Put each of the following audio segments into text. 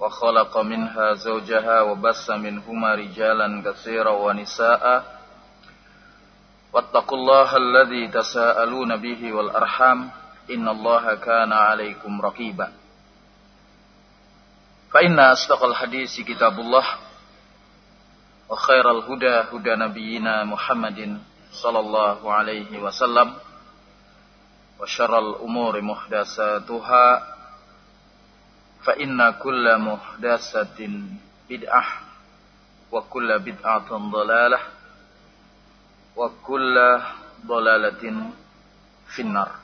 وخلق منها زوجها وبس منهما رجالا كثيرا ونساء. واتقوا الله الذي تساءلون به والأرحام. إن الله كان عليكم رقيبا. فإن أصدق الحديث كتاب الله. وخير الهدى هدى نبينا محمد صلى الله عليه وسلم. وشر الأمور محدثاتها. fa inna kulla muhdasatin bid'ah wa kulla bid'atin dalalah wa kulla dalalatin finnar.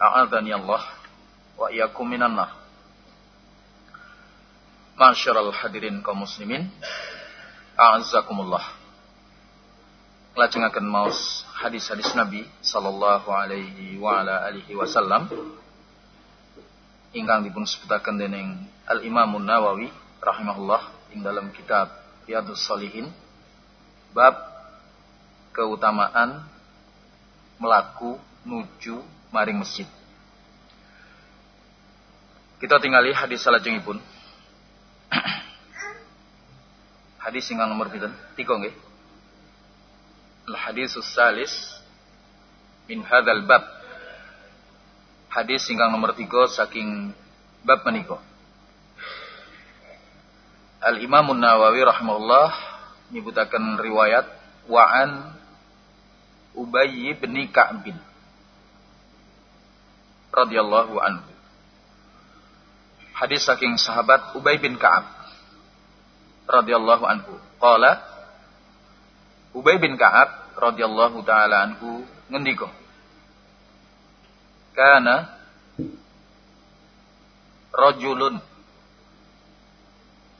A'adhani Allah wa iyakum minan nar. Masyarul hadirin kaum muslimin a'azzakumullah. Lajengaken maus hadis-hadis Nabi sallallahu alaihi wa ala alihi wasallam ingkang dipun sebutaken dening Al Imam Nawawi rahimahullah ing dalam kitab Riyadhus Shalihin bab keutamaan melaku nuju maring masjid. Kita tinggali hadis salajengipun. hadis ingkang nomor pinten? Tiga nggih. Al-hadisus salis min hadzal bab. Hadis ingkang nomor tiga saking bab menika. Al-Imam Nawawi rahimahullah nyebutaken riwayat wa'an Ubay bin Ka'b radhiyallahu anhu. Hadis saking sahabat Ubay bin Ka'ab radhiyallahu anhu. Qala Ubay bin Ka'ab radhiyallahu taala anhu ngendika Kana rajulun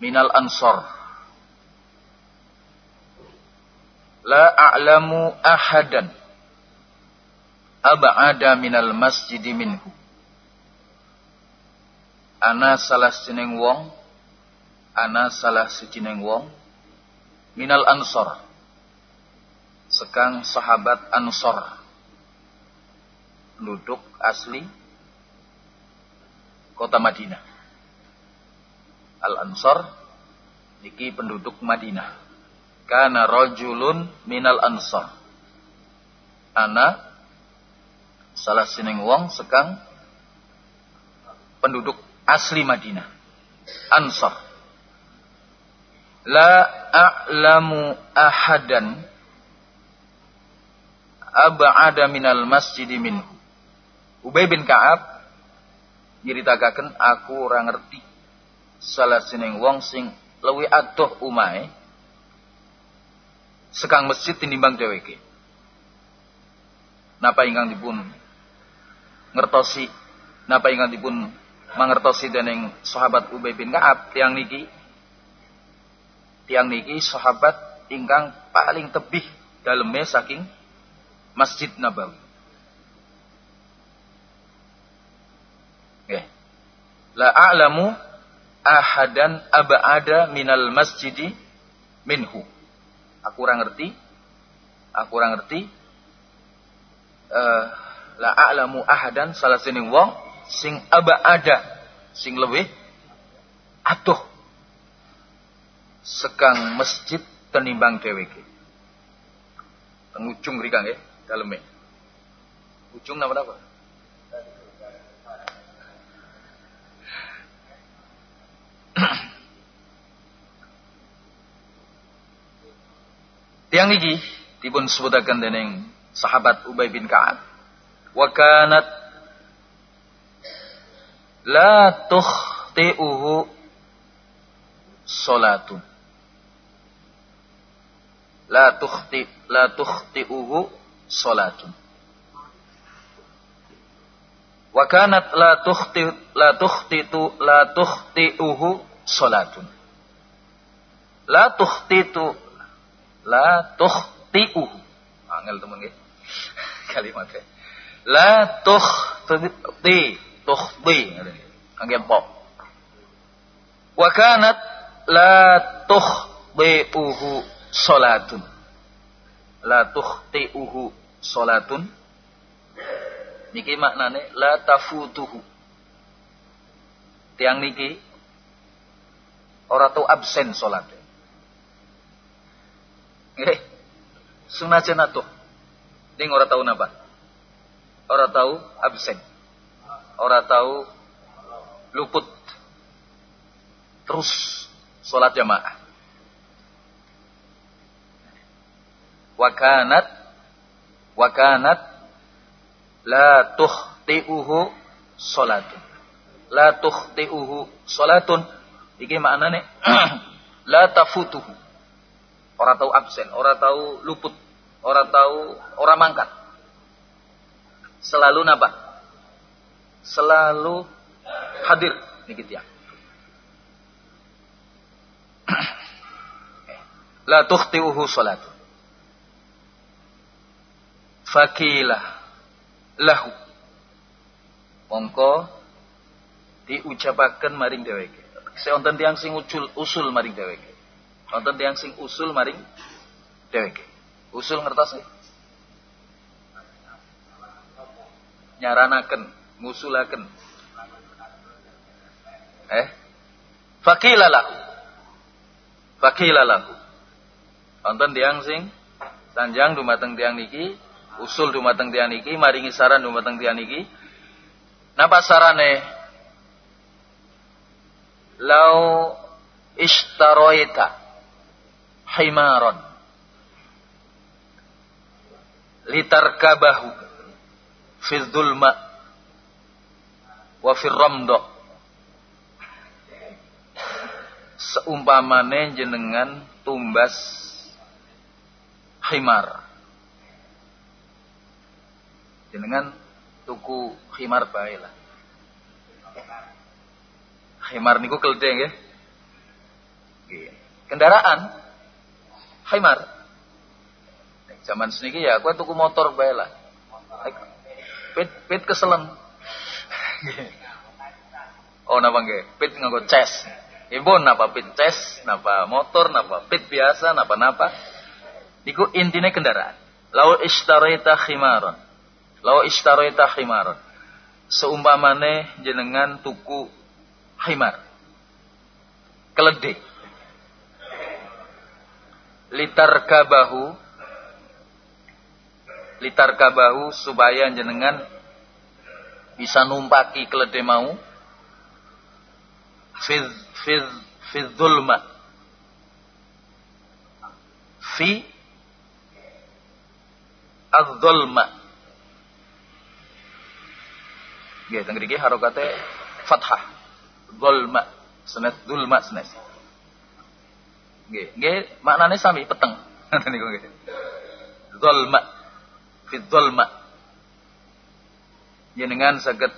minal ansar la a'lamu ahadan ab'ada minal masjid minhu. Ana salah sineng wong ana salah sijineng wong minal ansar sekang sahabat ansor penduduk asli kota Madinah. Al ansor niki penduduk Madinah. Kana rajulun minal ansor ana salah sineng wong sekang penduduk asli Madinah. Ansor la a'lamu ahadan ab'ada minal masjidi minhu. Ubay bin Ka'ab nyritakaken aku ora ngerti salah sineng wong sing luwih adoh umahe sekang masjid tinimbang dheweke. Napa ingkang dipun ngertosi napa ingkang dipun mangertosi dening sahabat Ubay bin Ka'ab tiang niki tiang niki sahabat ingkang paling tebih daleme saking Masjid Nabawi. Okay. La a'lamu ahadan aba'ada minal masjidi minhu. Aku kurang ngerti. Aku kurang ngerti. Uh, la a'lamu ahadan salah sining wong sing aba'ada sing lebih atuh sekang masjid tenimbang dheweke. Tengujung mrika nggih dalamnya. Ujung nama Tiang iki dipun sebutakan dening sahabat Ubay bin Ka'ab. Wa kanat la tukhti'uhu solatun, La tukhti la tukhti'uhu salatun. Wa kanat la tukhti la tukhtitu la tukhti'uhu salatun. La tukhtitu la tukhti'u angel temen nggih kalimatnya la tukhti tukhti angge po wa kanat la tukhti'uhu salatun la tukhti'uhu salatun niki maknane la tafutuhu. Tiang niki ora tau absen salat Eh, sunat tuh. Ding orang tahu napa? Orang tahu absen. Orang tahu luput. Terus sholat jamaah. Wakanat wakanat la tuhti'uhu sholatun. La tuhti'uhu sholatun. Iki maknane la tafutuhu Orang tahu absen, orang tahu luput, orang tahu orang mangkat. Selalu napa? Selalu hadir gitu ya. La tukhti'uhu salat. Fakilah lahu. Mongko diucapaken maring dheweke. Seonten tiang sing usul usul maring dheweke. Wonten tiang sing usul maring dheweke. Usul ngertos nggih? Nyaranaken, ngusulaken. Eh? Fakila lahu. Fakila lahu. Wonten tiang sing sanjang dumateng tiang niki, usul dumateng tiang niki, maringi saran dumateng tiang niki. Napa sarane? Lau ishtaroita himaron. Litarkabahu fil dhulma wa fil ramda seumpamane jenengan tumbas himar. Jenengan tuku himar bae lah himar niku keledhe nggih kendaraan Haimar. Zaman seniki ya aku tuku motor bae lah. Pit pit keselen. oh napa nggih? Pit nganggo ces. Ibu napa pit ces, napa motor, napa pit biasa, napa napa. Iku intinya kendaraan. Lau ishtaraita khimaron. Lau ishtaraita khimaron. Seumpamane jenengan tuku himar. Keledai litar kabahu litar kabahu supaya jenengan bisa numpaki keledai mau. Fiz fiz fiz zulma. Fi az-zulma Nggih, teng mriki harokate fathah. Zulma, senes zulma senes. Nggih, nggih maknane sami peteng. Ngoten niku nggih. Zulma fi. Jenengan saged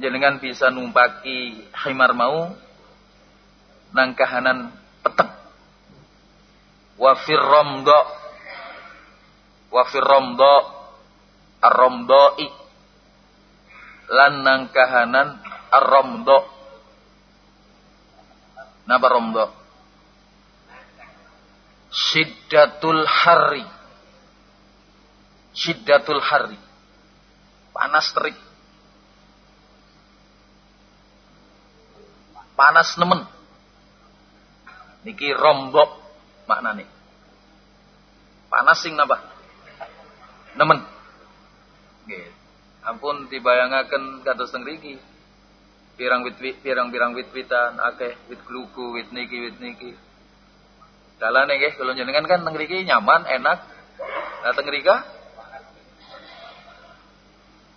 jenengan bisa numpaki himar mau nang kahanan peteng. Wa fir ramda wa fir ramda ar-ramdai lan nang kahanan ar-ramda. Napa ramda? Syiddatul hari. Syiddatul hari. Panas terik. Panas nemen. Niki rombok maknane. Panas sing napa? Nemen. Nggih. Ampun dibayangaken kados teng. Pirang wit pirang pirang wit witan akeh wit glugu wit niki wit niki Dalane nggih kula jenengan kan teng mriki nyaman, enak. Lah teng mriki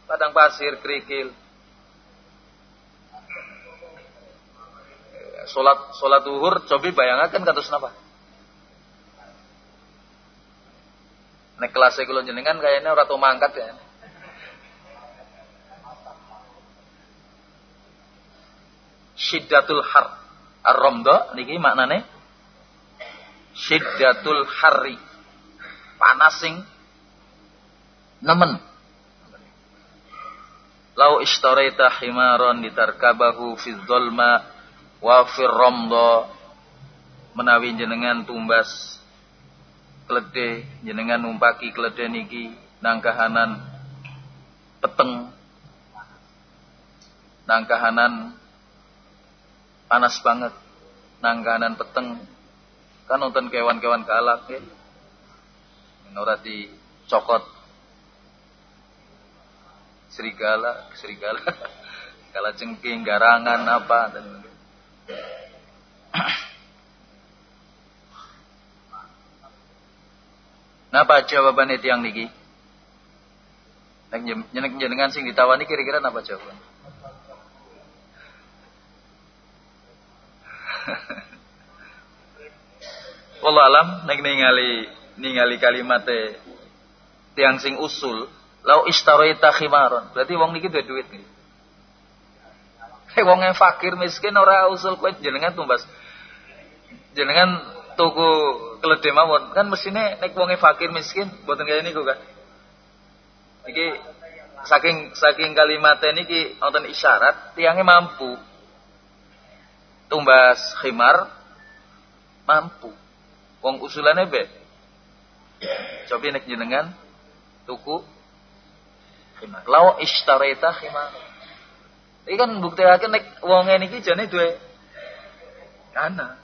padang pasir kerikil. Salat salat zuhur coba bayangaken kados napa? Nek kelas kula jenengan kayaknya ora tau mangkat ya. Syiddatul har. Ar-ramda niki maknane syiddatul harri. Panasing nemen. Lau ishtaraita himaron ditarkabahu fi dzulma wa fi ramda menawi jenengan tumbas klede jenengan numpaki klede niki nang kahanan peteng nang kahanan panas banget. Nang kahanan peteng. Kan nonton kewan-kewan galak ya. Ora dicokot. Serigala serigala. Kala cengking garangan apa dan Napa jawaban itu yang niki? Nek jenengan sing ditawani kira-kira napa jawaban? Wallah alam nek ningali ningali kalimatnya tiang sing usul lau istaroita khimaron. Berarti wong niki duwe duit nih. Hei wong fakir miskin ora usul kowe jenengan tumbas. Jenengan tuku keledai mawon. Kan mesine nek wonge fakir miskin boten kaya niku kan iki saking saking kalimat niki wonten isyarat tiangnya mampu. Tumbas khimar mampu wong usulane be coba nek jenengan tuku khimar law istareta khimar iki kan bukti nek wonge niki jane duwe kana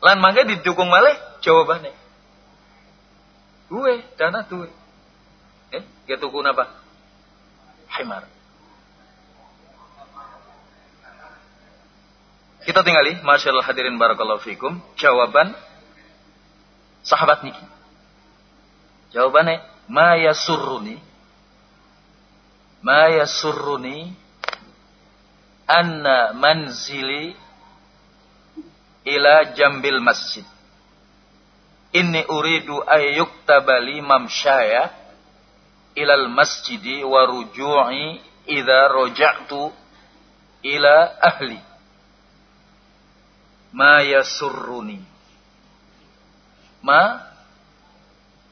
Lan mangke didukung malih jawabannya. Duwe, dana duwe. Eh, ya tuku napa? Himar. Kita tinggali, masyaallah hadirin barakallahu fikum, jawaban sahabat niki. Jawabannya, ma yasurruni ma yasurruni anna manzili ila jambil masjid. Inni uridu ayyuktaba li mamsyaya ilal masjidi wa ruju'i idza raja'tu ila ahli. Ma yasurruni. Ma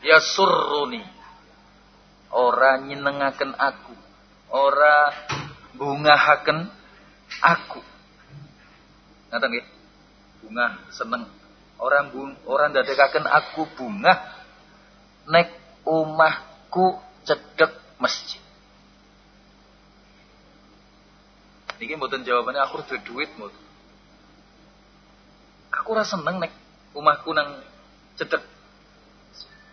yasurruni. Ora nyenengaken aku. Ora bungahaken aku. Ngaten nggih? bunga seneng orang bung orang dadekaken aku bunga nek umahku cedek masjid Niki mboten jawabannya aku duwe duit mboten. Aku rasa seneng nek umahku nang cedek.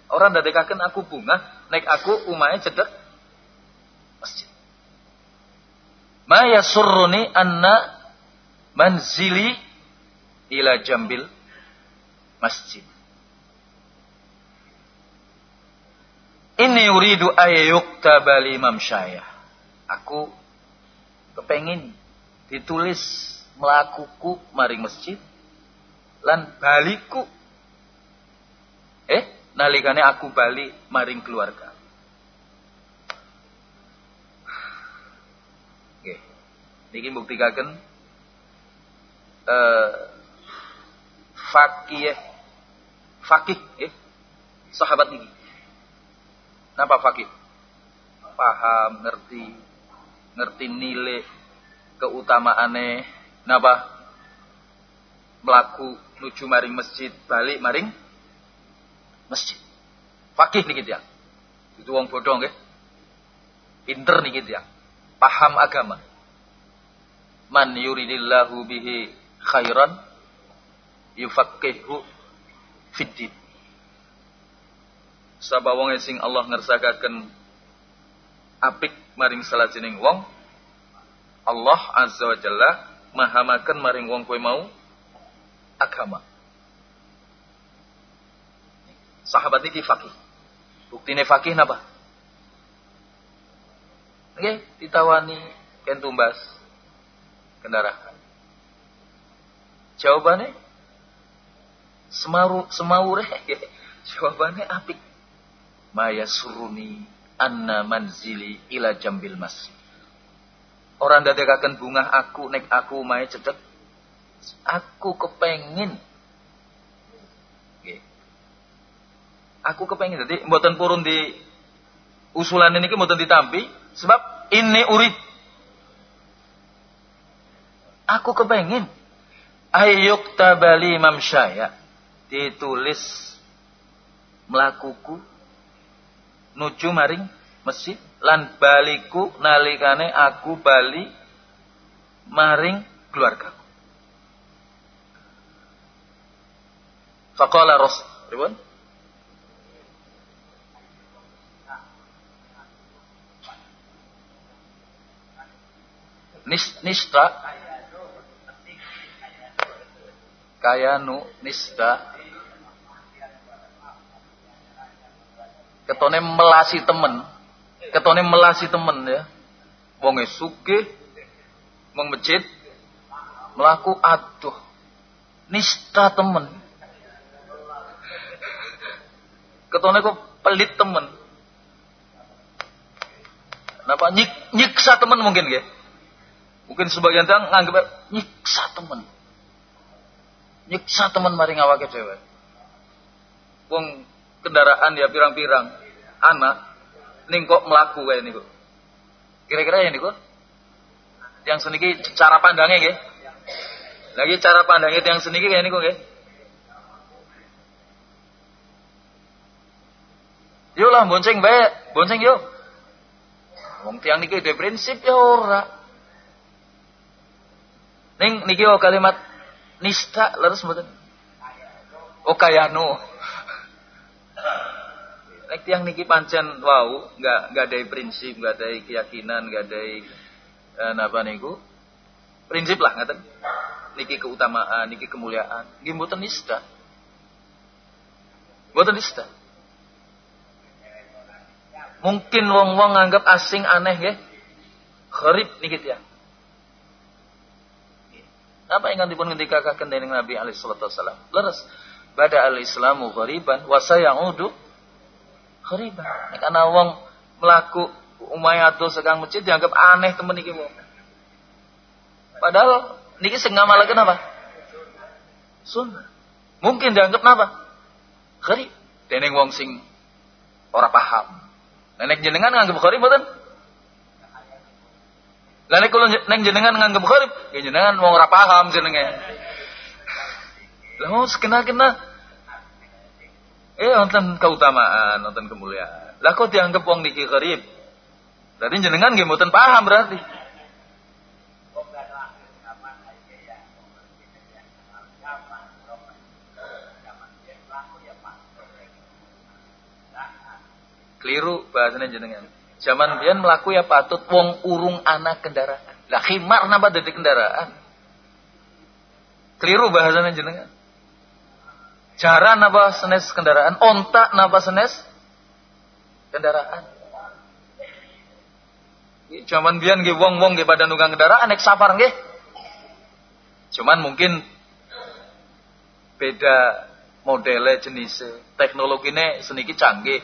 Orang dadekaken aku bunga, nek aku umahnya cedek masjid. Ma yasurruni anna manzili ila jambil masjid. Ini uridu ayyuktaba Imam Syayah. Aku kepengin ditulis melakuku maring masjid lan baliku. Eh, nalikane aku bali maring keluarga. Oke. Niki buktikaken eh fakih fakih eh, sahabat ini Napa fakih? Paham, ngerti, ngerti nilai keutamaane napa melaku nuju maring masjid balik maring masjid. Fakih nih ya. Itu wong bodoh nggih pinter nih ya. Paham agama. Man yuridillahu bihi khairan yufaqihu fiddin. Sabab wong sing Allah ngersakaken apik maring salajening wong? Allah azza wa jalla mahamaken maring wong kowe mau agama. Sahabat ini fakih. Buktine fakih napa? Oke, ditawani ken tumbas kendaraan. Jawabannya semaru semaure jawabannya apik. Maya suruni anna manzili ila jambil masjid. Orang dadekaken bunga aku nek aku mai cedek. Aku kepengin Aku kepengin jadi mboten purun di usulan ini mboten ditampi. Sebab ini urid. Aku kepengin ayuk tabali mamsyaya. Ditulis melakuku nuju maring masjid. Lan baliku nalikane aku bali maring keluargaku. Faqala Rasul, nis nista. Kayanu nista. Ketone melasi temen. Ketone melasi temen ya. Wong suke wong masjid melaku aduh. Nista temen. Ketone kok pelit temen. Kenapa nyik nyiksa temen mungkin ya? Mungkin sebagian orang nganggep nyiksa temen. Nyiksa temen mari ngawake cewek. Wong kendaraan ya pirang-pirang anak ning kok melaku kayak niku. Kira-kira ya niku? Yang seniki cara pandangnya nggih. Lagi cara pandangnya yang seniki kayak niku nggih. Yo lah bonceng bae, bonceng yo. Wong tiang niki de prinsip ya ora. Ning niki o kalimat nista leres mboten? O kayano. Nek tiang niki pancen wau, enggak enggak ada prinsip, enggak ada keyakinan, enggak ada eh, napa niku? Prinsip lah ngaten. Niki keutamaan, niki kemuliaan. Nggih mboten nista. Mboten nista. Mungkin wong-wong nganggap asing aneh nggih. Kharib niki tiang. Apa yang dipun ketika kakek dening Nabi alaihi salatu wasallam? Leres. Bada al-islamu ghariban wa sayaudu ghariban. Nek ana wong melaku umayatu sekang masjid dianggap aneh temen wong. Padahal niki sing ngamalaken apa? Sunnah. Mungkin dianggap apa? Gharib. Dening wong sing ora paham. Nenek jenengan nganggep gharib mboten? Lah nek kula neng jenengan nganggep gharib, ya jenengan wong ora paham jenenge. Lah oh sekena-kena eh wonten keutamaan, wonten kemuliaan. Lah kok dianggap wong niki gharib? Berarti jenengan nggih mboten paham berarti. Keliru bahasanya jenengan. Zaman biyen melaku ya patut wong urung anak kendaraan. Lah khimar napa dadi kendaraan? Keliru bahasanya jenengan. Jaran napa senes kendaraan? Ontak napa senes kendaraan? Zaman biyen nggih wong-wong nggih pada nunggang kendaraan nek safar nggih. Cuman mungkin beda modelnya jenisnya teknologinya seniki canggih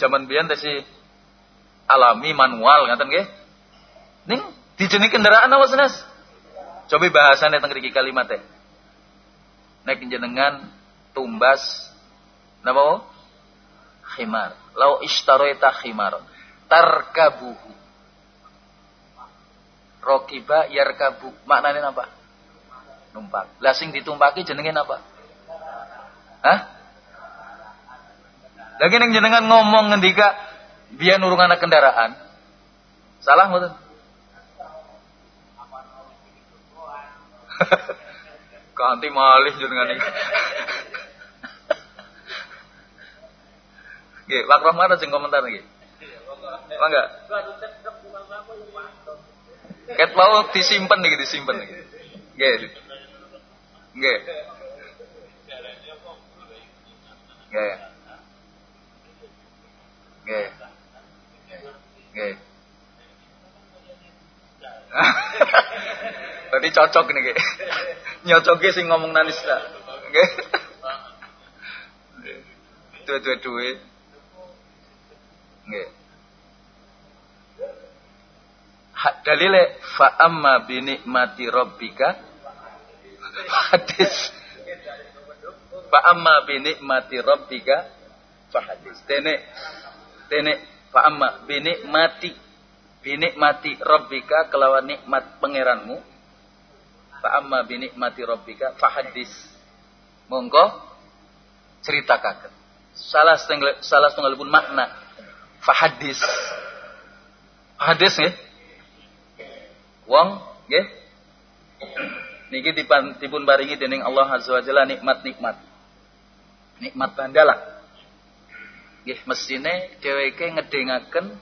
zaman biyen tesi alami manual ngaten nggih. Ning dijeni kendaraan apa senes? Coba bahasane teng mriki kalimat teh. Nek jenengan tumbas napa? Khimar. Lau ishtaraita khimar tarkabuhu. Rokiba yarkabu. Maknanya apa? Numpak. Lah sing ditumpaki jenenge apa? Hah? Lagi neng jenengan ngomong ngendika dia nurung anak kendaraan. Salah mboten? Ganti malih jenengan iki. Nggih, Pak Rahmat sing komentar nggih. Mangga. Ket mau disimpen nih, disimpen nih. Nggih. Nggih. Nggih. Nggih. Nggih. Berarti cocok nih Nyocoke sing ngomong nanista. Nggih. Duwe-duwe. Nggih. dalile fa amma bi nikmati rabbika hadis fa amma bi nikmati rabbika fa hadis tene tene fa amma bi nikmati bi nikmati rabbika kelawan nikmat pangeranmu. Fa amma bi nikmati rabbika fa hadis monggo ceritakan. Salah setengah salah setengah pun makna. Fa hadis hadis nih wong nggih? Niki dipun baringi dening Allah Azza wa Jalla nikmat-nikmat. Nikmat bandalah. Nggih mesine dheweke ngedingaken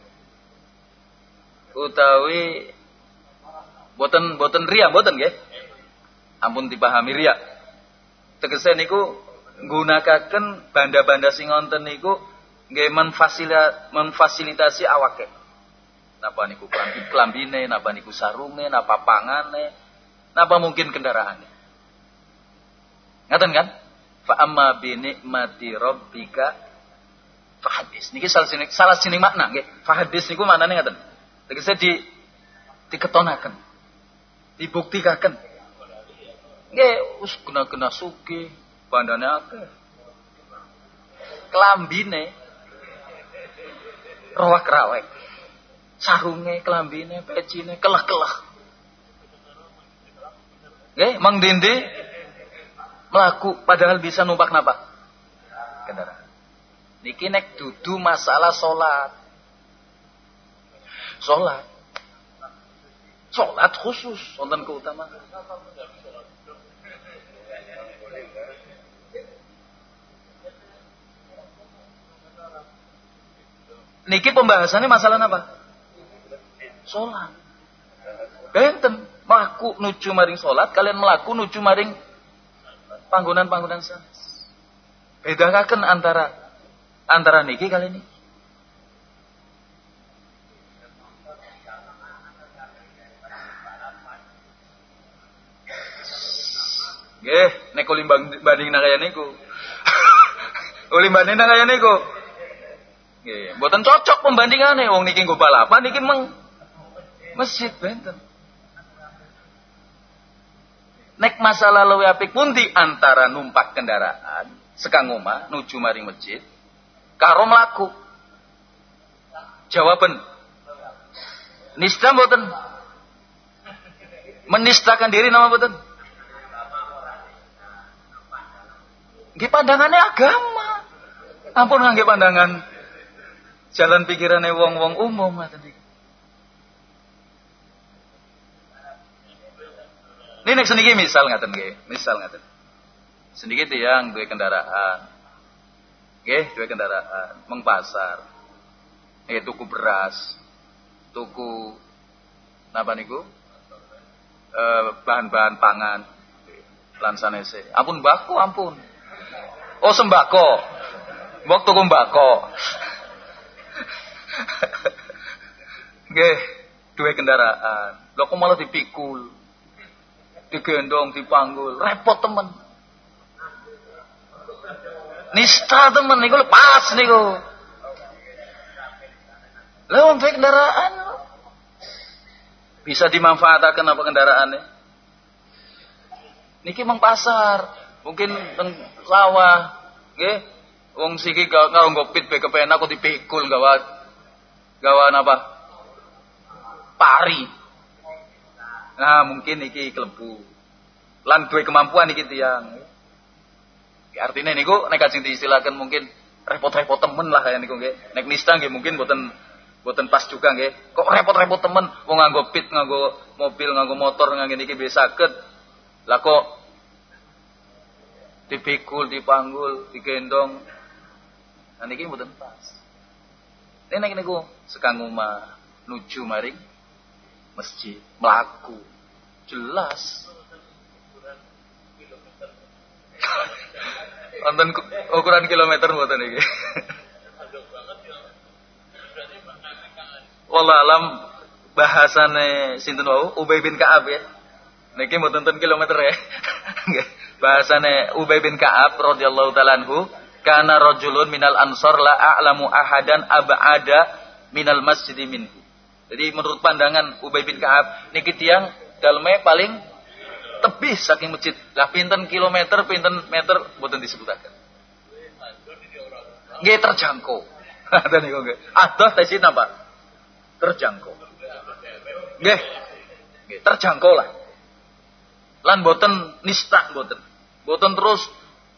utawi boten boten ria boten nggih. Ampun dipahami ria. Tegese niku nggunakaken banda-banda sing wonten niku nggih menfasilitasi awake napa niku klambi klambine, napa niku sarunge, napa pangane, napa mungkin kendaraannya. Ngaten kan? Fa amma bi rabbika fahadis. Niki salah sini salah sini makna nggih. Fahadis niku maknane ngaten. Tegese di diketonaken. Dibuktikaken. Nggih, us kena-kena suki, bandane akeh. Klambine rawak-rawek sarunge, kelambine, pecine, keleh-keleh. Nggih, Mang Dindi melaku padahal bisa numpak napa? Kendaraan. Niki nek dudu masalah salat. Salat. Salat khusus wonten keutamaan. Niki pembahasannya masalah apa? Sholat. Benten melaku nuju maring sholat, kalian melaku nuju maring panggonan-panggonan sana. Bedakan antara antara niki kali ini. Nggih, nek ulimbang banding nang kaya niku. nang kaya niku. Nggih, mboten cocok pembandingane wong niki nggo balapan niki meng Masjid benten. Nek masalah luwe apik pundi antara numpak kendaraan sekang omah nuju maring masjid karo mlaku. Jawaban nista mboten. Menistakan diri nama mboten. Nggih pandangannya agama. Ampun ngangge pandangan jalan pikirannya wong-wong umum ngoten Ini nek seniki misal ngaten nggih, misal ngaten. Seniki tiyang duwe kendaraan. Nggih, duwe kendaraan, meng pasar. Nggih tuku beras, tuku napa niku? Eh bahan-bahan pangan lan sanese. Ampun mbako, ampun. Oh sembako. Mbok tuku mbako. Nggih, duwe kendaraan. Lho kok malah dipikul digendong, dipanggul, repot temen. Nista temen niku lepas niku. Lah wong kendaraan bisa dimanfaatkan apa kendaraannya? Niki mang pasar, mungkin teng sawah, nggih. Wong siki gak nggo pit be kepenak kok dipikul gawa gawa apa? Pari. Nah, mungkin iki kelebu. Lan duwe kemampuan iki tiyang. Ya, artinya niku nek kajeng diistilahkan mungkin repot-repot temen lah kayak niku nggih. Nek nista nggih mungkin boten boten pas juga nggih. Kok repot-repot temen wong nganggo pit, nganggo mobil, nganggo motor, nganggo niki bisa sakit. Lah kok dipikul, dipanggul, digendong. Nah niki mboten pas. Nek niku sekang omah nuju maring masjid melaku jelas Wonten ukuran kilometer mboten iki. Wallah alam bahasane sinten wau Ubay bin Ka'ab ya. Niki mboten ten kilometer ya. bahasane Ubay bin Ka'ab radhiyallahu taala anhu kana rajulun minal ansor la a'lamu ahadan ab'ada minal masjid minhu. Jadi menurut pandangan Ubay bin Ka'ab niki tiang dalme paling tebih saking masjid. Lah pinten kilometer, pinten meter mboten disebutaken. Nggih terjangkau. Ada niku nggih. Adoh tesin apa? Terjangkau. Nggih. Nggih, terjangkau lah. Lan boten nista boten. Boten terus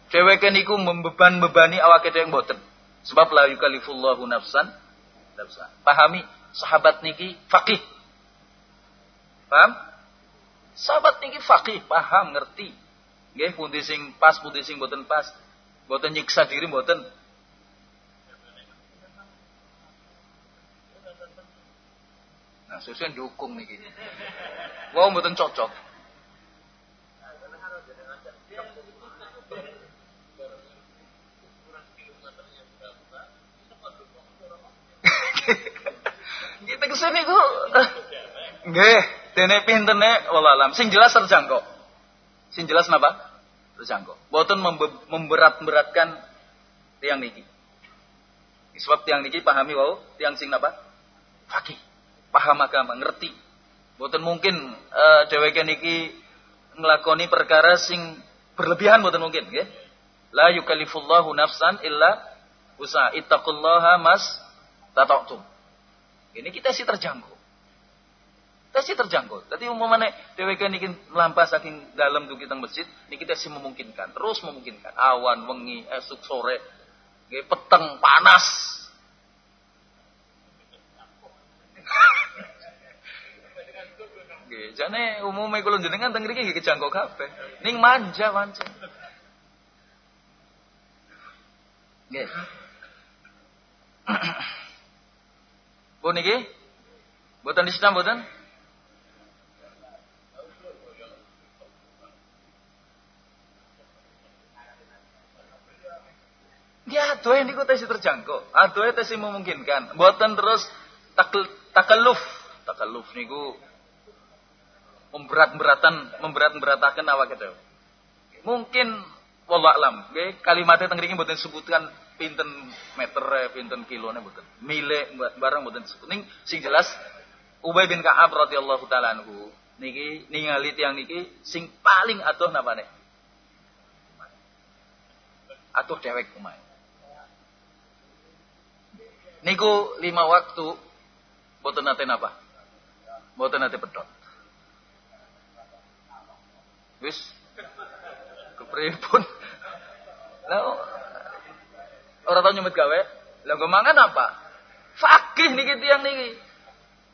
Cewek niku membeban-bebani awake dhewe mboten. Sebab la yukallifullahu nafsan nafsan. Pahami sahabat niki faqih. Paham? Sahabat niki faqih, paham, ngerti. Nggih pundi sing pas, pundi sing mboten pas. Mboten nyiksa diri mboten. Nah, sesuai dihukum niki. Wow, mboten cocok. Kita ke sini eh, nggih, dene pintene walalam. Sing jelas terjangkau. Sing jelas napa? Terjangkau. Boten memberat-beratkan tiang niki. Sebab tiang niki pahami wau, tiang sing napa? Fakih. Paham agama, ngerti. Boten mungkin uh, dheweke niki nglakoni perkara sing berlebihan boten mungkin, nggih. La yukallifullahu nafsan illa usaha. Ittaqullaha mas tataktum. Ini kita sih terjangkau. Sih terjangkau. Tadi umumnya DWK ini melampah saking dalam tuh kita masjid, ini kita sih memungkinkan, terus memungkinkan. Awan, wengi, esok sore, gak peteng, panas. Jane umumnya kalau jenengan teng mriki nggih kejangkau kafe. Ning manja manja. Nggih. Bu niki? Mboten Islam mboten? Ya, doa niku tes terjangkau. Adoe tes memungkinkan. Mboten terus takal takalluf. Takalluf niku memberat-beratan, memberat-berataken awak itu. Mungkin wallah alam, kalimatnya teng mriki mboten sebutkan pinten meter pinten kilone mboten. Mile barang mboten ning sing jelas Ubay bin Ka'ab radhiyallahu taala anhu niki ningali tiang niki sing paling atuh napane? Atuh dewek kumaha. Niku lima waktu boten nate napa? Boten nate pedot. Wis kepripun? Lah Orang tahu nyumit gawe. Lah gue mangan apa? Fakih niki tiang niki.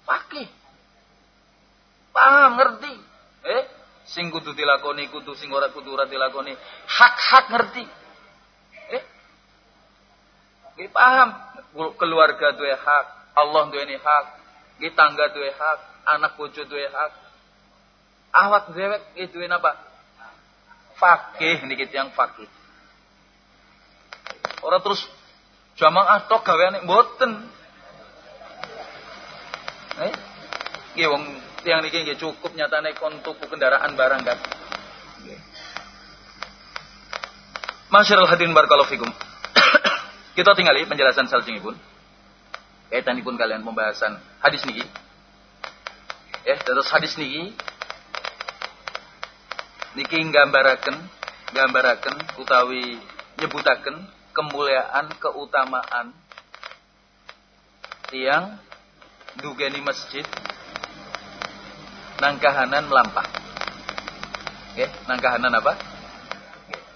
Fakih. Paham ngerti. Eh, sing kudu dilakoni kudu sing ora kudu ora dilakoni. Hak-hak ngerti. Eh. Nggih paham. Keluarga duwe hak, Allah duwe hak, nggih tangga duwe hak, anak bojo duwe hak. Awak dewek nggih duwe napa? Fakih niki tiang fakih. Orang terus jamaah tok gaweane mboten. Eh? Nggih wong tiyang niki nggih cukup nyatane kon tuku kendaraan barang kan. Masyarul hadirin barakallahu fikum. Kita tinggali penjelasan salajengipun. Kaitanipun kalian pembahasan hadis niki. Ya, terus hadis niki niki gambaraken gambaraken utawi nyebutaken kemuliaan, keutamaan yang dugeni masjid nangkahanan melampah. Oke, nangkahanan apa?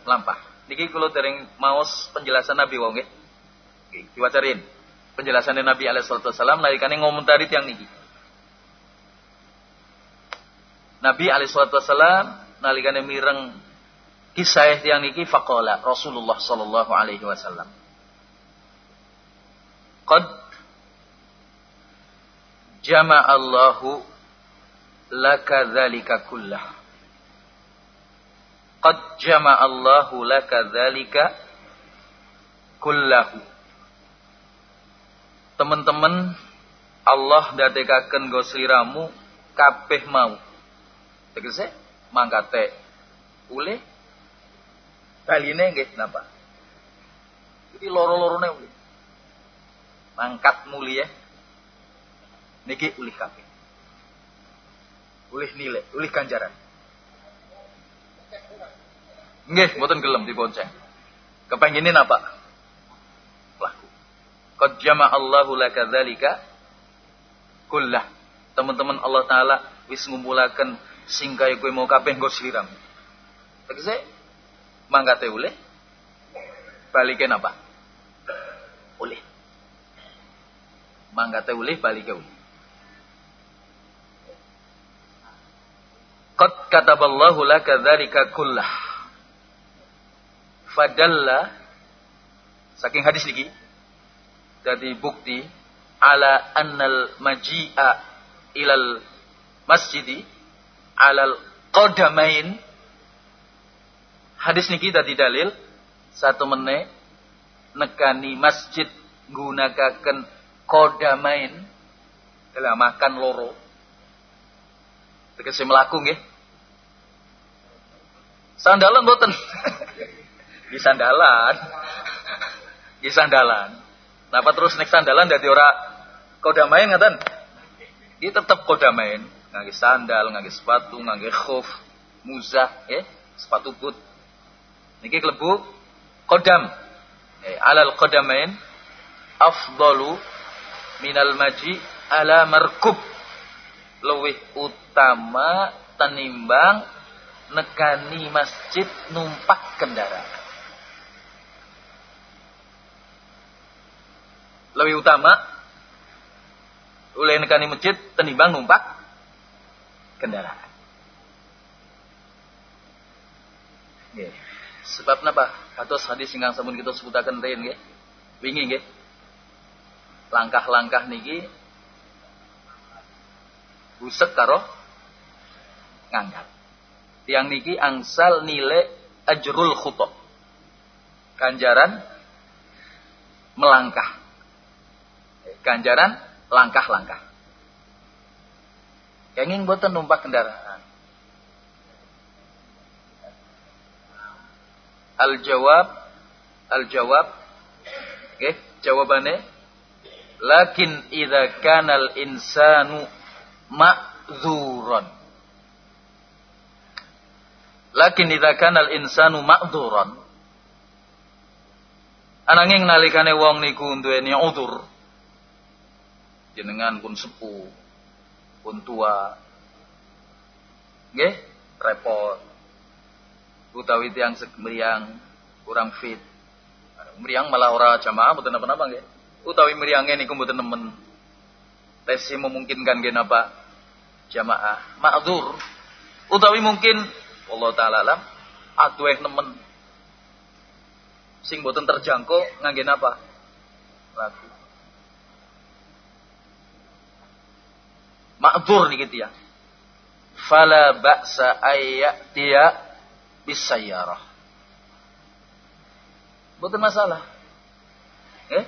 Melampah. Niki kalau dereng maos penjelasan Nabi wong nggih. Oke, diwacarin. Penjelasan Nabi alaihi wasallam nalikane ngomentari tiang niki. Nabi alaihi wasallam nalikane mireng kisah yang niki faqala Rasulullah sallallahu alaihi wasallam. Qad jama Allahu laka dzalika kullah. qad jama'allahu laka dzalika kullahu teman-teman Allah dadekaken go sliramu kabeh mau. Tegese mangkate. Ule baline nggih napa? Iki loro-lorone uli. Mangkat mulia niki ulih kabeh. Ulih nilai ulih ganjaran. Nggih, mboten gelem dibonceng. Kepenginin apa? Qad Allahu laka dzalika kullah. Teman-teman Allah taala wis ngumpulaken sing kaya kowe mau kabeh nggo sliram. Tegese manggate ulih balikin apa? Ulih. Manggate ulih balike ulih. Qad kataballahu laka dzalika kullah fadalla saking hadis lagi jadi bukti ala annal maji'a ilal masjidi alal qadamain. Hadis niki tadi dalil satu meneh nekani masjid gunakaken qadamain. Dalam makan loro. Tegese mlaku nggih. Sandalan boten di sandalan. Di sandalan napa terus nek sandalan dadi ora kodamain ngaten? Iki tetep kodamain ngangge sandal ngangge sepatu ngangge khuf muzah ya sepatu boot niki klebu kodam. Eh, alal kodamain afdalu minal maji ala markub. Lebih utama tenimbang nekani masjid numpak kendaraan lebih utama ulai nekani masjid tenimbang numpak kendaraan. Nggih. Sebab napa? Kados hadis ingkang sampun kita sebutaken riyen nggih. Wingi. Langkah-langkah niki busek karo ngangkat. Tiang niki angsal nilai ajrul khutbah. Ganjaran melangkah ganjaran langkah-langkah. Kenging boten numpak kendaraan. Al-jawab al-jawab okay, jawabannya lakin idza kana al-insanu ma'dzuran lakin idza kana al-insanu ma'dzuran ananging nalikane wong niku duweni udzur jenengan pun sepuh pun tua. Nggih repot. Utawi tiang meriang kurang fit. Meriang malah ora jamaah mboten apa-apa nggih. Utawi meriange niku mboten nemen. Tesi memungkinkan nggih napa? Jamaah. Ma'dzur. Utawi mungkin Allah taala alam aduh nemen. Sing boten terjangkau ngangge napa? Lagu Ma'dzur gitu ya. Fala ba'sa ayyatiya bisayyarah. Bukan masalah. Eh?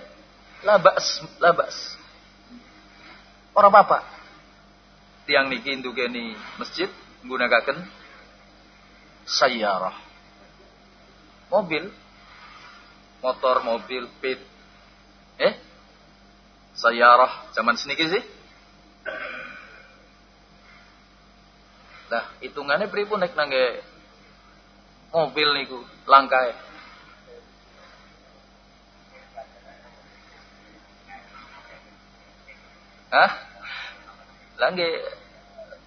La ba's, la ba's. Orang apa? Tiang niki indukeni masjid menggunakan sayyarah. Mobil, motor, mobil, pit. Eh? Sayyarah zaman seniki sih Nah, hitungannya pripun nek nangge mobil niku langkae. Hah? Langge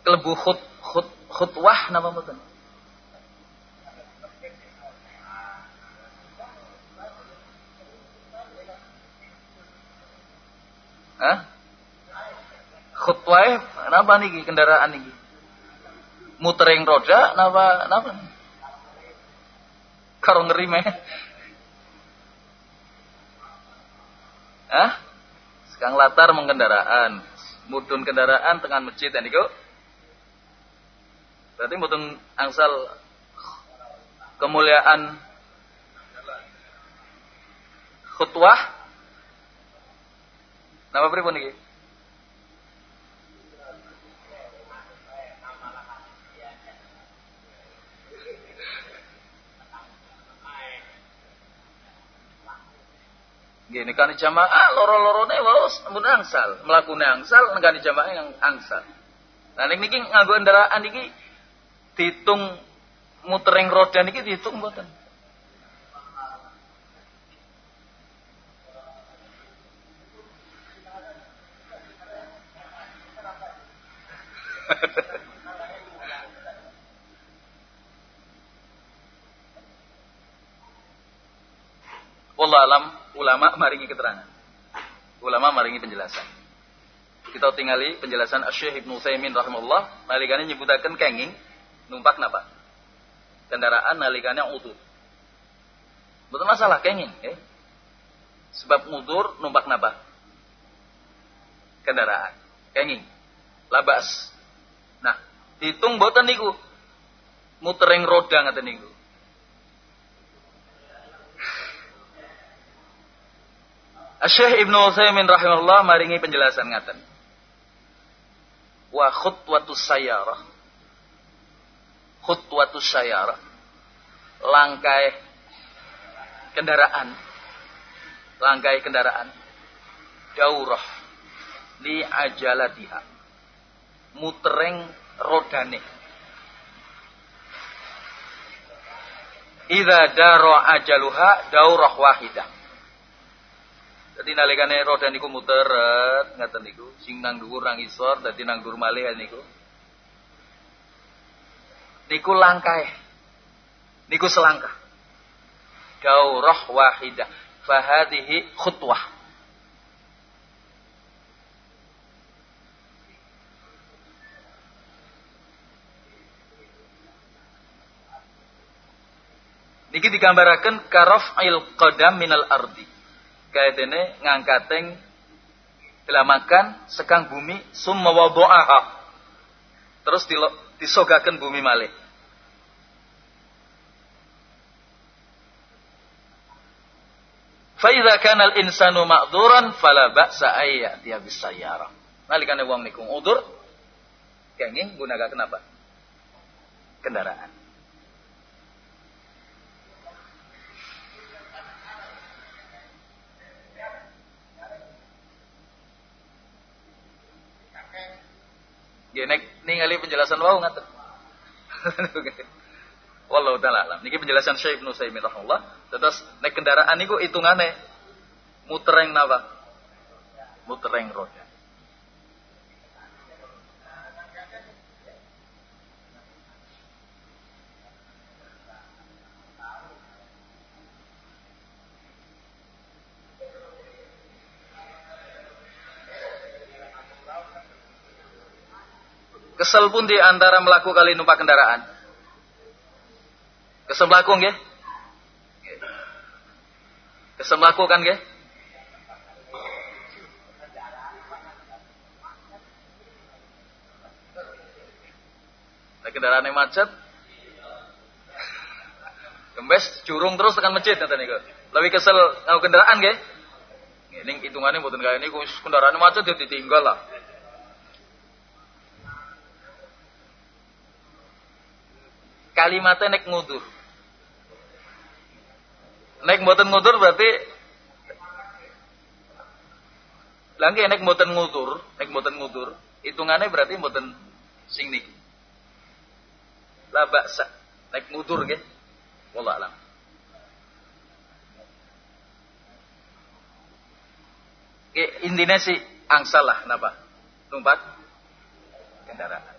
kelebu khut khut khutwah nama mboten? Hah? Khutwah kenapa nih kendaraan nih? Mutering roda napa napa karo ngerime Hah? Sekarang latar mengendaraan, mudun kendaraan tengah masjid niku. Berarti mudun angsal kemuliaan khutwah Nama pripun iki? Gini kan jamaah loro-lorone wae mun angsal, mlakune angsal nengani jamaah yang angsal. Nah ning niki nganggo kendaraan iki dihitung mutering roda niki dihitung mboten. Wallah alam ulama maringi keterangan. Ulama maringi penjelasan. Kita tinggali penjelasan Syekh Ibnu Utsaimin rahimahullah nalikane nyebutaken kenging numpak napa? Kendaraan nalikane utuh. Betul masalah kenging, eh? Sebab ngudur numpak napa? Kendaraan. Kenging. Labas. Nah, hitung boten niku. Mutering roda ngaten niku. Syekh Ibnu Utsaimin rahimahullah maringi penjelasan ngaten. Wa khutwatus sayyarah. Khutwatus sayyarah. Langkai kendaraan. Langkai kendaraan. Daurah li ajalatiha. Mutereng rodane. Idza daro ajaluha daurah wahidah jadi nalikane roda niku muteret ngaten niku, sing nang dhuwur nang isor dadi nang dhuwur malih niku. Niku langkae. Niku selangkah. Wahidah. Fahadihi khutwah. Niki digambaraken il qadam minal ardi kaitene ngangkateng makan sekang bumi summa wada'aha terus disogaken bumi malih Faidha kanal insanu ma'duran fala ba'sa ayyati bisayyarah. Nalikane wong niku udur kenging gunakan kenapa? Kendaraan. Ya nek ningali penjelasan wau ngaten. Wallahu taala alam. Niki penjelasan Syekh Ibnu Saimin rahimahullah. Terus nek kendaraan niku hitungane mutereng napa? Mutereng roda. Kesel pun di antara melaku kali numpak kendaraan. Kesel melaku nggih? Kesel melaku kan nggih? kendaraan yang macet. Kembes curung terus tekan masjid nanti niku. Lebih kesel ngau kendaraan nggih? Ini hitungannya mboten kaya niku kendaraan macet ya ditinggal lah. Kalimatnya nek ngudur. Nek mboten ngudur berarti Langke nek mboten ngudur, nek mboten ngudur, hitungannya berarti mboten sing niki. La baksa. Nek ngudur nggih. Wallah alam. Intinya sih angsal lah napa? Numpak kendaraan.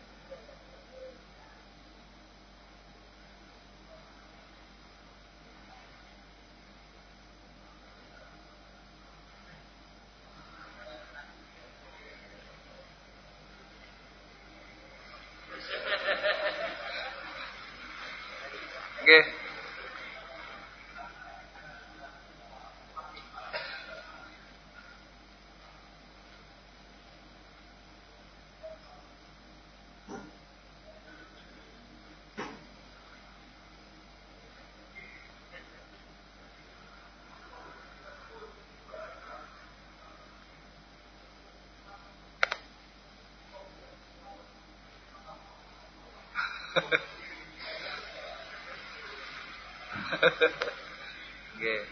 Nggih.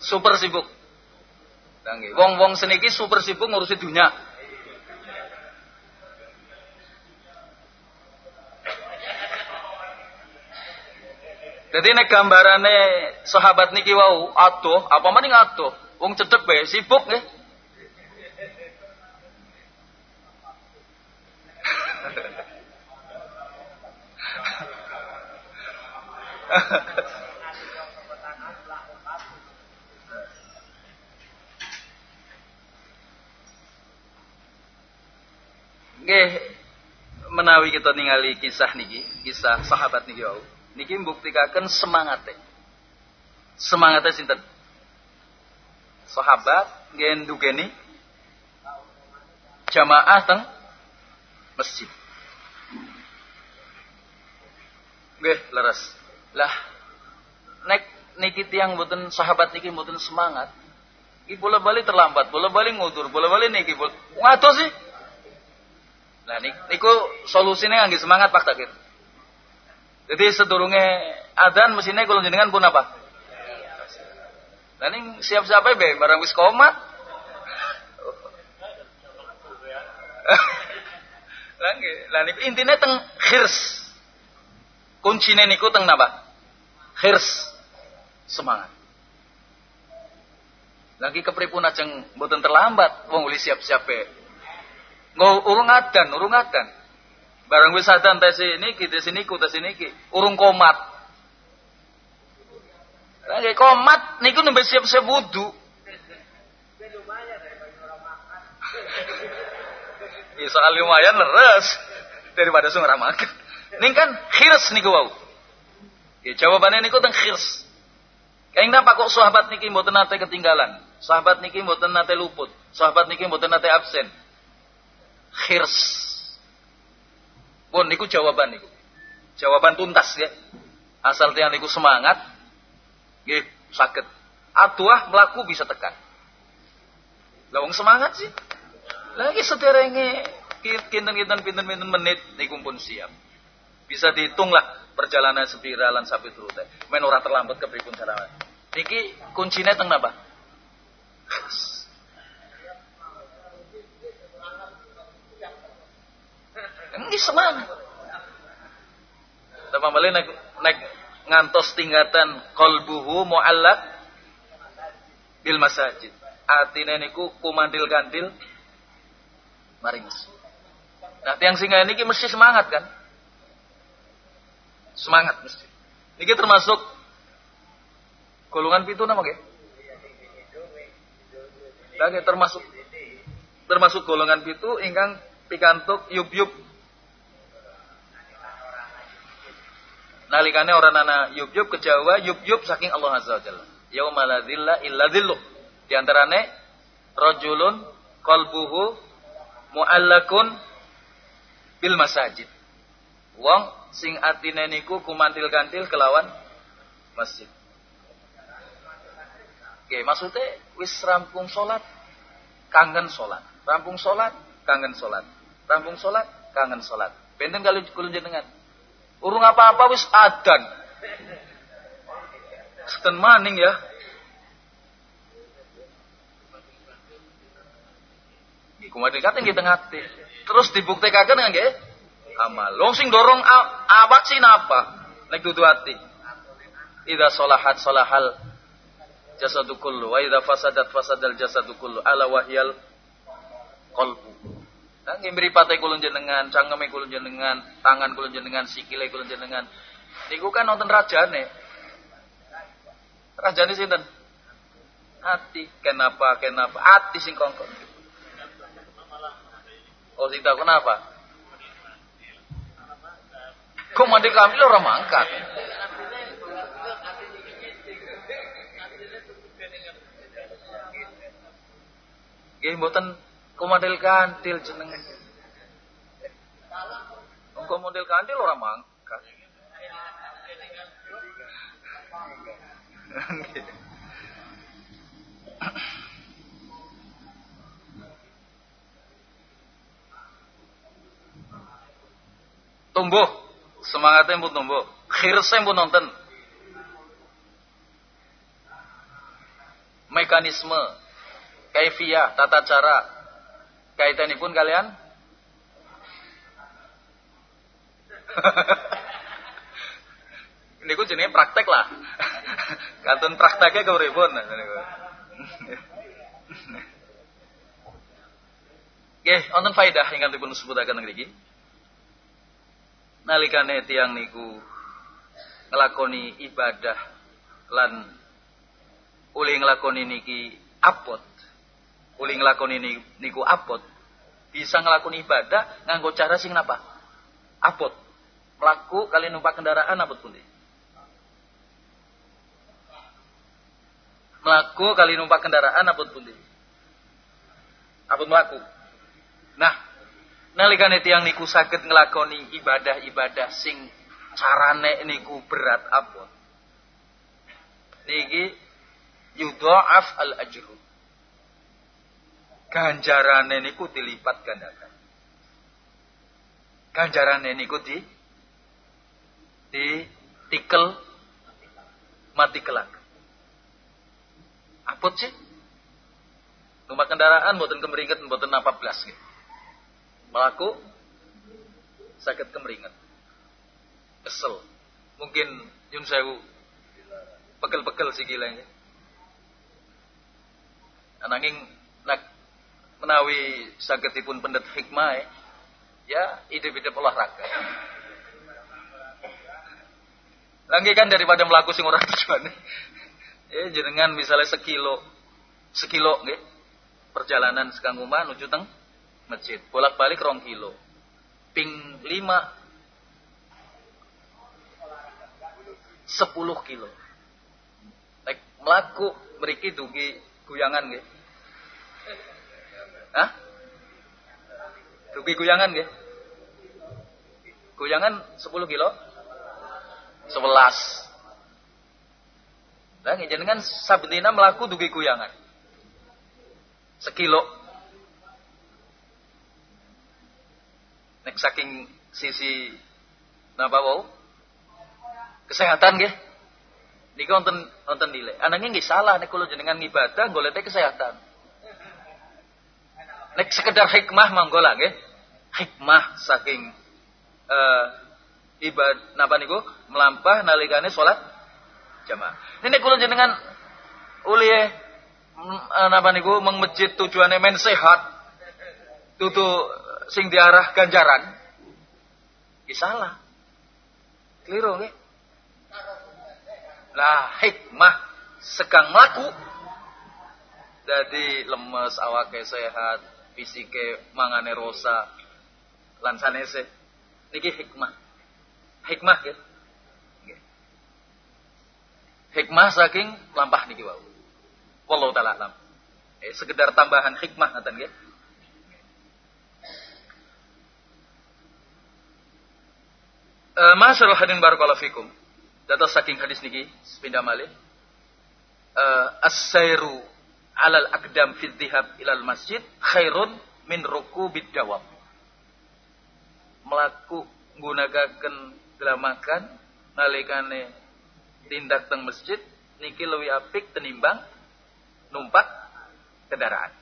Super sibuk. Wong-wong seniki super sibuk ngurusi dunia. Jadi nek gambarane sahabat niki wau adoh, apa maning adoh? Wong cedek bae sibuk nggih. Nggih menawi kita ningali kisah niki, kisah sahabat niki wau. Niki mbuktikaken semangate. Semangate sinten? Sahabat nggih ndugeni jamaah teng masjid. Nggih, leres. Lah nek niki tiang mboten sahabat niki mboten semangat. Iki bola bali terlambat, bola bali ngudur, bola bali niki bola sih. Nah niku solusinya ngangge semangat Pak Takir. Jadi sedurunge adzan mesinnya kalau jenengan pun apa? Ini siap-siap be barang wis komat. Lah nggih, lah niku intine teng khirs. Kuncine niku teng napa? Khirs. Semangat. Lagi kepripun ajeng mboten terlambat wong siap-siap be. Nggo urung adan, urung adan. Barang wis adan tes ini kita sini ku tes ini ki urung komat. Lagi komat niku nembe siap-siap wudu. Ya soal lumayan leres daripada sung makan. Ning kan khirs niku wau. Ya jawabannya niku teng khirs. Kayak napa kok sahabat niki mboten nate ketinggalan? Sahabat niki mboten nate luput. Sahabat niki mboten nate absen. Khirs. Pun niku jawaban niku. Jawaban tuntas ya. Asal tiang niku semangat, nggih sakit. Atuah melaku bisa tekan. Lawang semangat sih. Lagi sederenge kinten-kinten pinten-pinten menit niku pun siap. Bisa dihitung lah perjalanan spiralan sampai turut. Men ora terlambat kepripun cara. Niki kuncinya teng napa? Ini semangat. Tapi balik naik, naik ngantos tingkatan kolbuhu mu'allak bil masajid. Atine niku kumandil kandil maring Nah, tiang singa ini mesti semangat kan? Semangat mesti. Ini termasuk golongan pitu nama ke? Lagi termasuk termasuk golongan pitu ingkang pikantuk yub-yub nalikane orang nana yub yub kejawa yub yub saking Allah azza wajalla yauma la dzilla illa di antarane rajulun qalbuhu muallakun bil masajid wong sing atine niku kumantil-kantil kelawan masjid Oke, maksudnya wis rampung salat kangen salat. Rampung salat kangen salat. Rampung salat kangen salat. Benten kali kulun jenengan. Urung apa-apa wis adan. Seten maning ya. Iku mati kate nggih tengah Terus dibuktikan dengan nggih amal. Wong sing dorong awak sih napa? Nek dudu ati. Idza salahat salahal jasadu kullu wa idza fasadat fasadal jasadu kullu ala wahyal qalbu. Nggih mripate kula jenengan, cangkeme kula jenengan, tangan kula jenengan, sikile kula jenengan. Niku kan nonton rajane. Rajane sinten? Hati. Kenapa? Kenapa? Hati sing kongkon. Oh sing tahu kenapa? Kok mandi kamil orang mangkat? Nggih mboten model kantil jeneng. Engko model kantil ora mangkat. tumbuh. Semangatnya pun tumbuh. Khirsnya pun nonton. Mekanisme. Kaifiah tata cara kaitan pun kalian ini ku jenis praktek lah kantun prakteknya kepripun Oke, wonten faedah ingkang dipun sebutaken ngriki. Nalikane tiyang niku nglakoni ibadah lan uli nglakoni niki apot. Uli nglakoni niku apot. Bisa nglakoni ibadah nganggo cara sing napa? Apot. Melaku kali numpak kendaraan apot pundi? Melaku kali numpak kendaraan apot pundi? Apot melaku. Nah, nalikane tiang niku saged nglakoni ibadah-ibadah sing carane niku berat abot. Niki yudha'af al ajru. Ganjarane niku dilipat gandakan. Ganjarane niku di di tikel mati kelak. Apot sih? Numpak kendaraan mboten kemeringet mboten apa belas gitu melaku sakit kemeringat kesel mungkin Yun Sewu pegel-pegel si gila ini ananging nak menawi sakitipun pendet hikmah ya ide-ide olahraga. Lagi kan daripada melaku sing ora tujuan. Ya jenengan misalnya sekilo sekilo nggih perjalanan sekang rumah menuju teng masjid. Bolak-balik rong kilo. Ping lima sepuluh kilo. Like, melaku meriki dugi guyangan Hah? Dugi guyangan gitu Guyangan sepuluh kilo? sebelas Nah, jenengan sabentina melaku dugi guyangan. Sekilo nek saking sisi napa wau kesehatan nggih niki wonten wonten nilai anangnya nggih salah nek kula jenengan ngibadah golete kesehatan nek sekedar hikmah manggo lah nggih. Hikmah saking uh, ibad napa niku? Melampah nalikane salat jamaah. Nek kula jenengan uh, napa niku meng masjid tujuane men sehat tutu sing diarah ganjaran ya salah. Keliru nggih. Lah hikmah sekang melaku jadi lemes awake sehat fisike mangane rosa lan sanese. Niki hikmah. Hikmah ya. Hikmah saking lampah niki wau wallahu taala alam. Eh, sekedar tambahan hikmah ngaten nggih. Uh, Masyarul hadin barakallahu fikum. Dados saking hadis niki sepindah malih. Uh, As-sairu alal akdam fi dhihab ilal masjid khairun min rukubid dawab. Melaku nggunakaken gelamakan nalikane tindak teng masjid niki lebih apik tenimbang numpak kendaraan.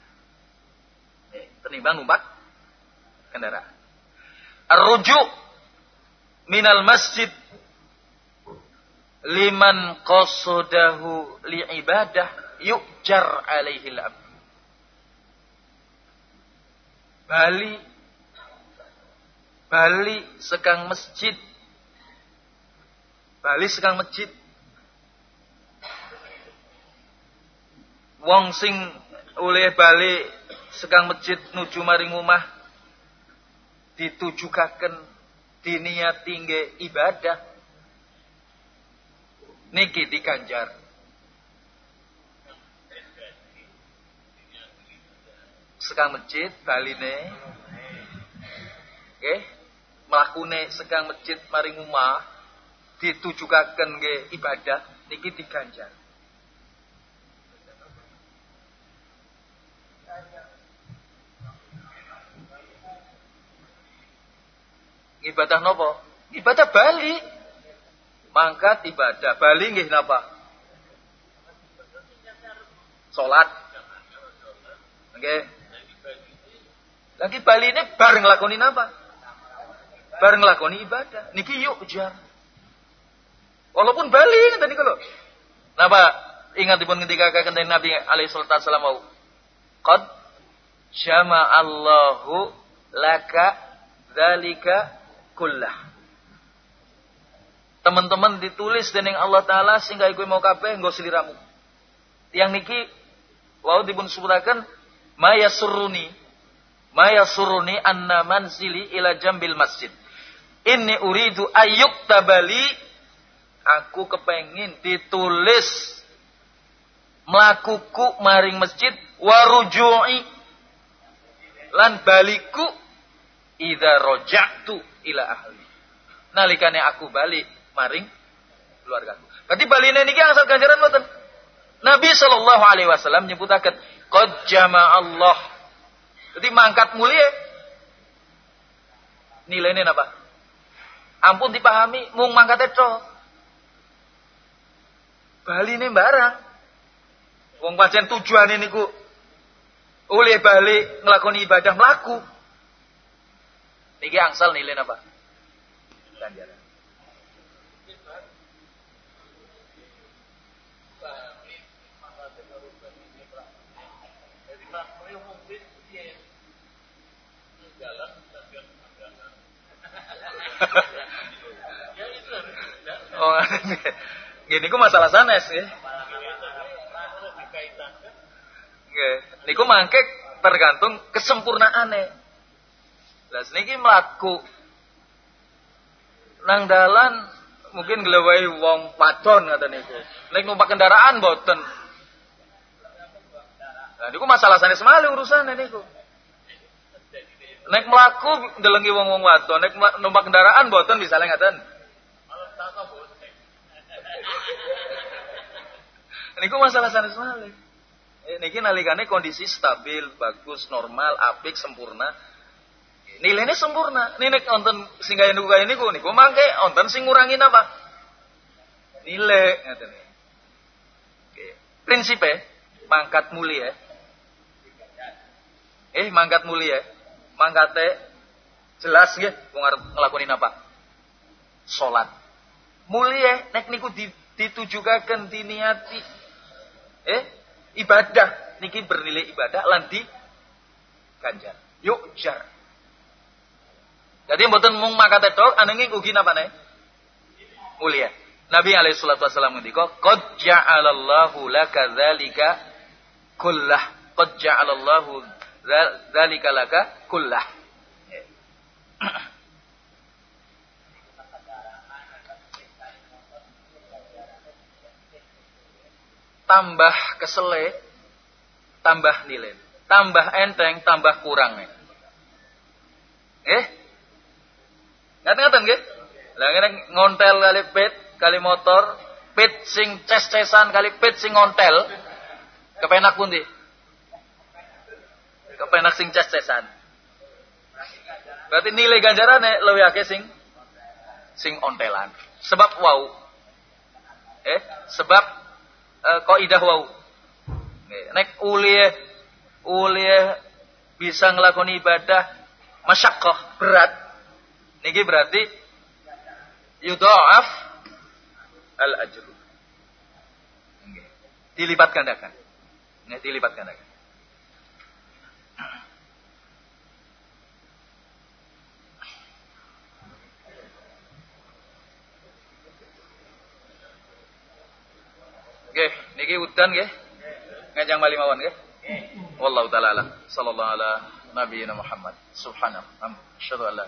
Eh, tenimbang numpak kendaraan. Ar-rujuk minal masjid liman qasadahu li ibadah yujar alaihi al Bali Bali sekang masjid. Bali sekang masjid. Wong sing oleh Bali sekang masjid nuju maring omah ditujukaken diniat tinggi ibadah. Niki dikanjar sekang masjid baline nggih mlakune sekang masjid maring omah ditujukaken nggih ibadah niki diganjar ibadah nopo Ibadah Bali. Mangkat ibadah. Bali nggih napa? Salat. Nggih. Lagi Bali ini bareng nglakoni apa? Bareng nglakoni ibadah. Niki yuk jar. Walaupun Bali ngeten niku lho. Napa ingat dipun ketika kanjeng Nabi alaihi salatu wasallam qad syama Allahu laka dzalika kullah. Teman-teman ditulis dening Allah taala sehingga iku mau kabeh nggo sliramu. Tiang niki wau dipun sebutaken maya maya suruni anna manzili ila jambil masjid. Ini uridu ayyuk tabali aku kepengin ditulis melakuku maring masjid warujui lan baliku idza roja'tu ila ahli. Nalikane aku balik maring keluargaku. Berarti baline niki angsal ganjaran mboten. Nabi sallallahu alaihi wasallam nyebutaken qad Allah. Jadi mangkat mulia nilainya apa? Ampun dipahami mung mangkat itu. Baline barang. Wong pancen tujuan ini ku oleh balik ngelakoni ibadah melaku. Niki angsal nilai apa? Ganjaran. oh, gini ku masalah sanes ya. Niku mangke tergantung kesempurnaane. Lah niki mlaku nang dalan mungkin gelewai wong wadon ngaten niku. Nek numpak kendaraan boten. Lah niku masalah sanes malih urusane niku. Nek mlaku delengi wong-wong wadon, nek numpak kendaraan boten bisa ngaten. Niku masalah sanes malih. Eh, niki nalikane kondisi stabil, bagus, normal, apik, sempurna. Nilainya sempurna. Ini nek wonten sing kaya niku kaya niku niku mangke wonten sing ngurangin apa? Nilai ngaten. Oke. Prinsipe mangkat mulia. Eh mangkat mulia. Mangkate jelas nggih wong arep nglakonin apa? Salat. Mulia nek niku ditujukaken diniati. Eh ibadah niki bernilai ibadah lan di ganjar. Yuk jar. Jadi mboten mung makate tok ananging ugi nih? Mulia. Nabi alaihi salatu wasallam ngendika, "Qad ja'alallahu laka dzalika kullah." Qad ja'alallahu dzalika laka kullah. tambah kesele, tambah nilai. Tambah enteng, tambah kurang. Eh? Ngaten-ngaten nggih? Lah ngene ngontel kali pit, kali motor, pit sing ces-cesan kali pit sing ngontel. Kepenak pundi? Kepenak sing ces-cesan. Berarti nilai ganjarane luwih akeh sing sing ontelan. Sebab wow. Eh, sebab uh, kaidah wau. Nek uliah uliah bisa ngelakoni ibadah masyakoh berat. Niki berarti yudha'af al ajru. Dilipat gandakan. Nek dilipat gandakan. Nggih, niki udan nggih. Ngajang bali mawon nggih. Wallahu taala sallallahu ala nabiyina Muhammad. Subhanallah. Asyhadu an